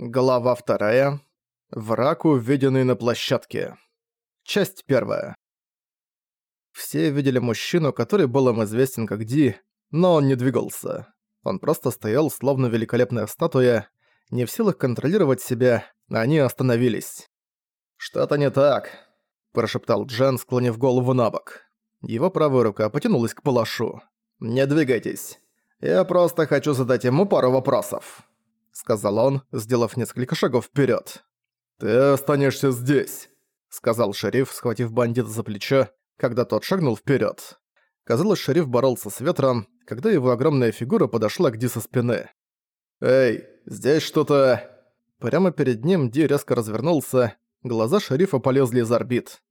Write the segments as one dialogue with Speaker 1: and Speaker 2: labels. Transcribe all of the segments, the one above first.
Speaker 1: Глава вторая. Враг, увиденный на площадке. Часть первая. Все видели мужчину, который был им известен как Ди, но он не двигался. Он просто стоял, словно великолепная статуя, не в силах контролировать себя, они остановились. «Что-то не так», – прошептал Джен, склонив голову на бок. Его правая рука потянулась к палашу. «Не двигайтесь. Я просто хочу задать ему пару вопросов» сказал он, сделав несколько шагов вперед. «Ты останешься здесь», — сказал шериф, схватив бандита за плечо, когда тот шагнул вперед. Казалось, шериф боролся с ветром, когда его огромная фигура подошла к Ди со спины. «Эй, здесь что-то...» Прямо перед ним Ди резко развернулся, глаза шерифа полезли из орбит.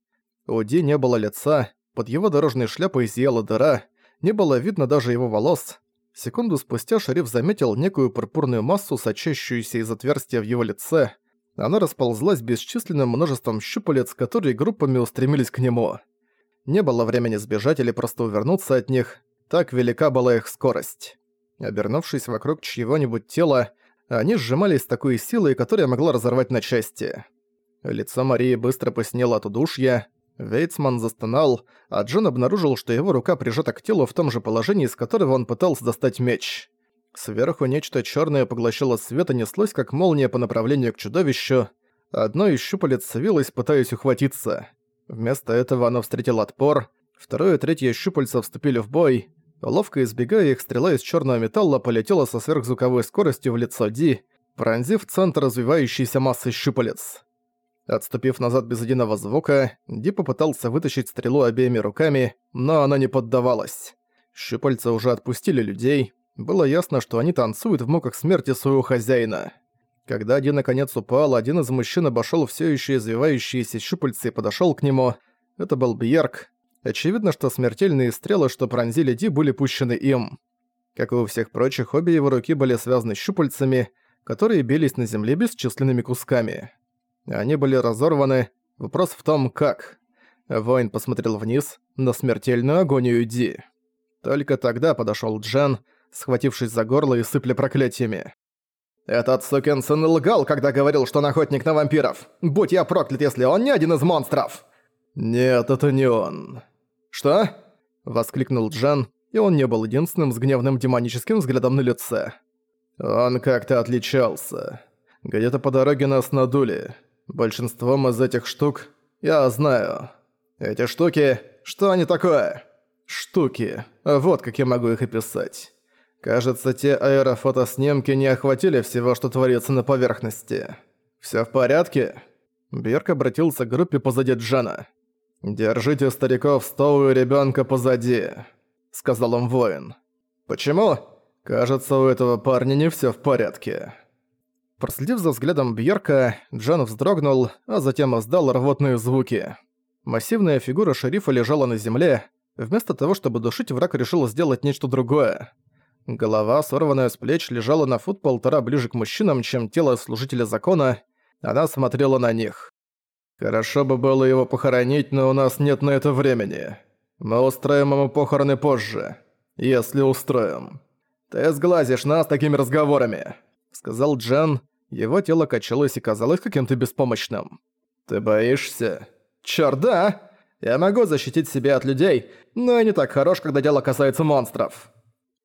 Speaker 1: У Ди не было лица, под его дорожной шляпой зияла дыра, не было видно даже его волос, Секунду спустя шериф заметил некую пурпурную массу, сочащуюся из отверстия в его лице. Она расползлась бесчисленным множеством щупалец, которые группами устремились к нему. Не было времени сбежать или просто увернуться от них, так велика была их скорость. Обернувшись вокруг чьего-нибудь тела, они сжимались с такой силой, которая могла разорвать на части. Лицо Марии быстро посинело от удушья, Вейцман застонал, а Джон обнаружил, что его рука прижата к телу в том же положении, из которого он пытался достать меч. Сверху нечто черное поглощало свет и неслось, как молния по направлению к чудовищу. Одно из щупалец свилось, пытаясь ухватиться. Вместо этого оно встретило отпор. Второе и третье щупальца вступили в бой. Ловко избегая их, стрела из черного металла полетела со сверхзвуковой скоростью в лицо Ди, пронзив центр развивающейся массы щупалец. Отступив назад без единого звука, Ди попытался вытащить стрелу обеими руками, но она не поддавалась. Щупальца уже отпустили людей. Было ясно, что они танцуют в муках смерти своего хозяина. Когда Ди наконец упал, один из мужчин обошёл всё ещё извивающиеся щупальца и подошёл к нему. Это был Бьерк. Очевидно, что смертельные стрелы, что пронзили Ди, были пущены им. Как и у всех прочих, обе его руки были связаны щупальцами, которые бились на земле бесчисленными кусками. Они были разорваны. Вопрос в том, как. Воин посмотрел вниз на смертельную агонию Ди. Только тогда подошёл Джен, схватившись за горло и сыпля проклятиями. «Этот сукин лгал, когда говорил, что он охотник на вампиров. Будь я проклят, если он не один из монстров!» «Нет, это не он». «Что?» — воскликнул Джен, и он не был единственным с гневным демоническим взглядом на лице. «Он как-то отличался. Где-то по дороге нас надули. Большинством из этих штук я знаю. Эти штуки... Что они такое? Штуки. Вот как я могу их описать. Кажется, те аэрофотоснимки не охватили всего, что творится на поверхности. Всё в порядке?» Бирк обратился к группе позади Джана. «Держите стариков Стоу и ребёнка позади», — сказал он воин. «Почему? Кажется, у этого парня не всё в порядке». Проследив за взглядом Бьерка, Джан вздрогнул, а затем издал рвотные звуки. Массивная фигура шерифа лежала на земле. Вместо того, чтобы душить, враг решил сделать нечто другое. Голова, сорванная с плеч, лежала на фут полтора ближе к мужчинам, чем тело служителя закона. Она смотрела на них. «Хорошо бы было его похоронить, но у нас нет на это времени. Мы устроим ему похороны позже. Если устроим. Ты сглазишь нас такими разговорами», — сказал Джан, его тело качалось и казалось каким-то беспомощным. «Ты боишься?» «Чёрт, да! Я могу защитить себя от людей, но я не так хорош, когда дело касается монстров».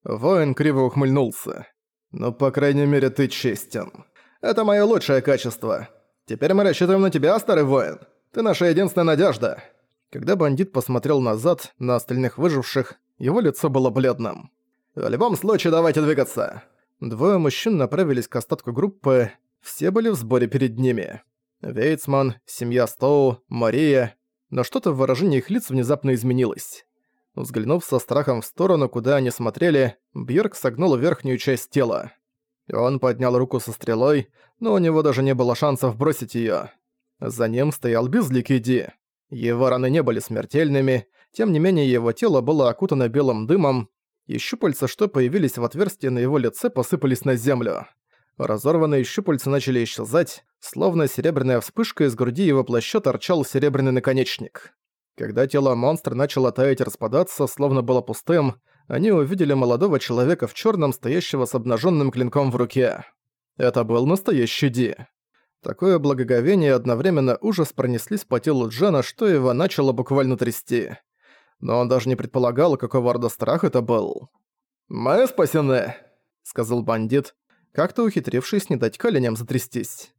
Speaker 1: Воин криво ухмыльнулся. «Ну, по крайней мере, ты честен. Это моё лучшее качество. Теперь мы рассчитываем на тебя, старый воин. Ты наша единственная надежда». Когда бандит посмотрел назад, на остальных выживших, его лицо было бледным. «В любом случае, давайте двигаться. Двое мужчин направились к остатку группы, все были в сборе перед ними. Вейцман, семья Стоу, Мария, но что-то в выражении их лиц внезапно изменилось. Взглянув со страхом в сторону, куда они смотрели, Бьерк согнул верхнюю часть тела. Он поднял руку со стрелой, но у него даже не было шансов бросить её. За ним стоял безликий Ди. Его раны не были смертельными, тем не менее его тело было окутано белым дымом, и щупальца, что появились в отверстии на его лице, посыпались на землю. Разорванные щупальца начали исчезать, словно серебряная вспышка из груди его плаща торчал серебряный наконечник. Когда тело монстра начало таять и распадаться, словно было пустым, они увидели молодого человека в черном, стоящего с обнаженным клинком в руке. Это был настоящий Ди. Такое благоговение и одновременно ужас пронеслись по телу Джена, что его начало буквально трясти. Но он даже не предполагал, какого рода страх это был. «Мы спасены!» — сказал бандит, как-то ухитрившись не дать коленям затрястись.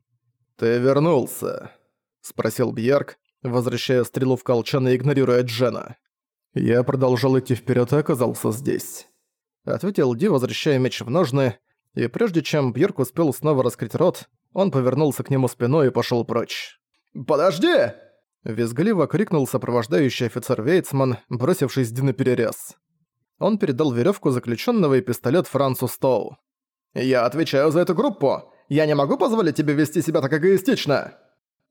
Speaker 1: «Ты вернулся?» — спросил Бьерк, возвращая стрелу в колчан и игнорируя Джена. «Я продолжал идти вперед и оказался здесь», — ответил Ди, возвращая меч в ножны, и прежде чем Бьерк успел снова раскрыть рот, он повернулся к нему спиной и пошел прочь. «Подожди!» — визгливо крикнул сопровождающий офицер Вейцман, бросившись Ди на перерез. Он передал веревку заключенного и пистолет Францу Стоу. «Я отвечаю за эту группу! Я не могу позволить тебе вести себя так эгоистично!»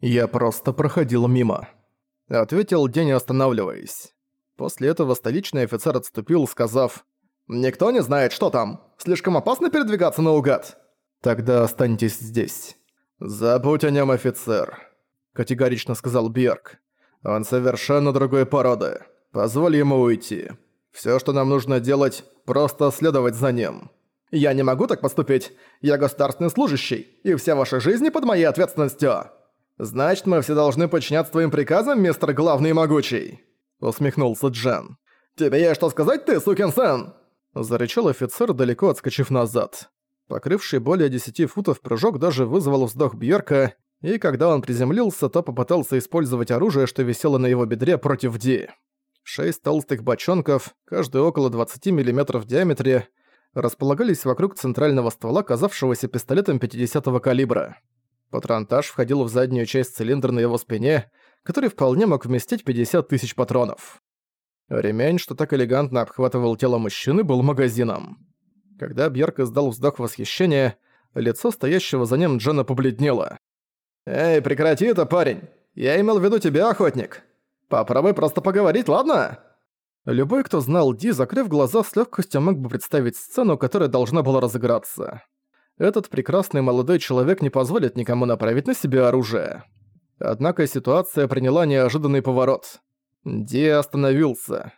Speaker 1: «Я просто проходил мимо», — ответил День, останавливаясь. После этого столичный офицер отступил, сказав, «Никто не знает, что там. Слишком опасно передвигаться наугад». «Тогда останьтесь здесь». «Забудь о нем, офицер», — категорично сказал Бьерк. «Он совершенно другой породы. Позволь ему уйти. Все, что нам нужно делать, просто следовать за ним». «Я не могу так поступить. Я государственный служащий, и вся ваша жизнь под моей ответственностью». «Значит, мы все должны подчиняться твоим приказам, мистер Главный Могучий?» Усмехнулся Джен. «Тебе есть что сказать, ты, сукин сын?» Зарычал офицер, далеко отскочив назад. Покрывший более десяти футов прыжок даже вызвал вздох Бьерка, и когда он приземлился, то попытался использовать оружие, что висело на его бедре против Ди. Шесть толстых бочонков, каждый около 20 мм в диаметре, располагались вокруг центрального ствола, казавшегося пистолетом 50-го калибра. Патронтаж входил в заднюю часть цилиндра на его спине, который вполне мог вместить 50 тысяч патронов. Ремень, что так элегантно обхватывал тело мужчины, был магазином. Когда Бьерк издал вздох восхищения, лицо стоящего за ним Джена побледнело. «Эй, прекрати это, парень! Я имел в виду тебя, охотник! Попробуй просто поговорить, ладно?» Любой, кто знал Ди, закрыв глаза, с легкостью мог бы представить сцену, которая должна была разыграться этот прекрасный молодой человек не позволит никому направить на себя оружие. Однако ситуация приняла неожиданный поворот. Ди остановился.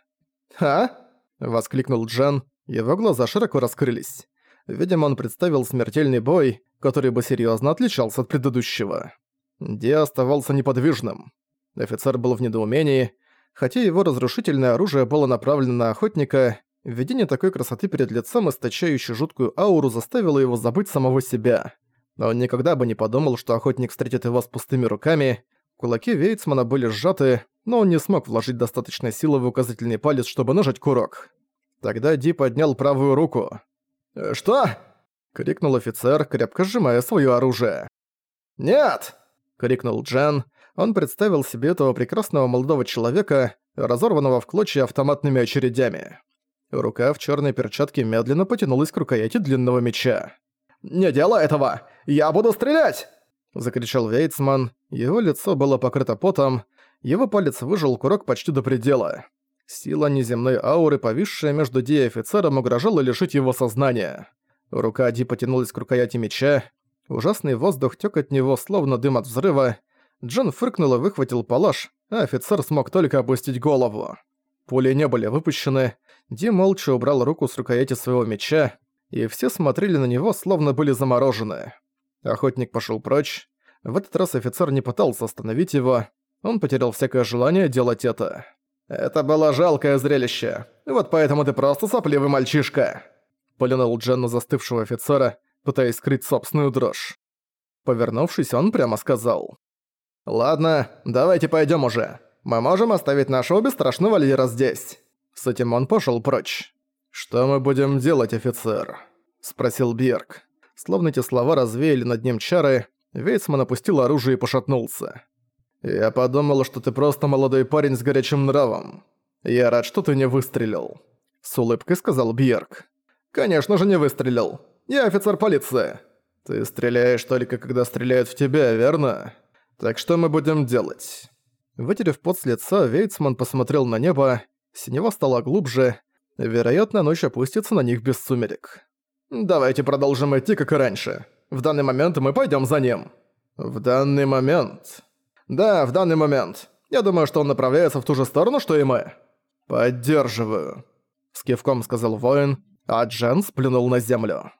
Speaker 1: «А?» – воскликнул Джен, его глаза широко раскрылись. Видимо, он представил смертельный бой, который бы серьезно отличался от предыдущего. Ди оставался неподвижным. Офицер был в недоумении, хотя его разрушительное оружие было направлено на охотника, Видение такой красоты перед лицом, источающей жуткую ауру, заставило его забыть самого себя. Но он никогда бы не подумал, что охотник встретит его с пустыми руками. Кулаки Вейцмана были сжаты, но он не смог вложить достаточной силы в указательный палец, чтобы нажать курок. Тогда Ди поднял правую руку. «Э, «Что?» — крикнул офицер, крепко сжимая своё оружие. «Нет!» — крикнул Джен. Он представил себе этого прекрасного молодого человека, разорванного в клочья автоматными очередями. Рука в черной перчатке медленно потянулась к рукояти длинного меча. «Не делай этого! Я буду стрелять!» Закричал Вейцман. Его лицо было покрыто потом. Его палец выжил курок почти до предела. Сила неземной ауры, повисшая между Ди и офицером, угрожала лишить его сознания. Рука Ди потянулась к рукояти меча. Ужасный воздух тёк от него, словно дым от взрыва. Джон фыркнул и выхватил палаш, а офицер смог только опустить голову. Пули не были выпущены, Ди молча убрал руку с рукояти своего меча, и все смотрели на него, словно были заморожены. Охотник пошел прочь. В этот раз офицер не пытался остановить его, он потерял всякое желание делать это. «Это было жалкое зрелище. Вот поэтому ты просто сопливый мальчишка!» Полинул Дженну застывшего офицера, пытаясь скрыть собственную дрожь. Повернувшись, он прямо сказал. «Ладно, давайте пойдем уже. Мы можем оставить нашего бесстрашного лидера здесь». С этим он пошел прочь. «Что мы будем делать, офицер?» – спросил Бьерк. Словно эти слова развеяли над ним чары, Вейцман опустил оружие и пошатнулся. «Я подумал, что ты просто молодой парень с горячим нравом. Я рад, что ты не выстрелил», – с улыбкой сказал Бьерк. «Конечно же не выстрелил. Я офицер полиции. Ты стреляешь только когда стреляют в тебя, верно? Так что мы будем делать?» Вытерев пот с лица, Вейцман посмотрел на небо, Синева стала глубже. Вероятно, ночь опустится на них без сумерек. «Давайте продолжим идти, как и раньше. В данный момент мы пойдем за ним». «В данный момент?» «Да, в данный момент. Я думаю, что он направляется в ту же сторону, что и мы». «Поддерживаю», — с кивком сказал воин, а Джен сплюнул на землю.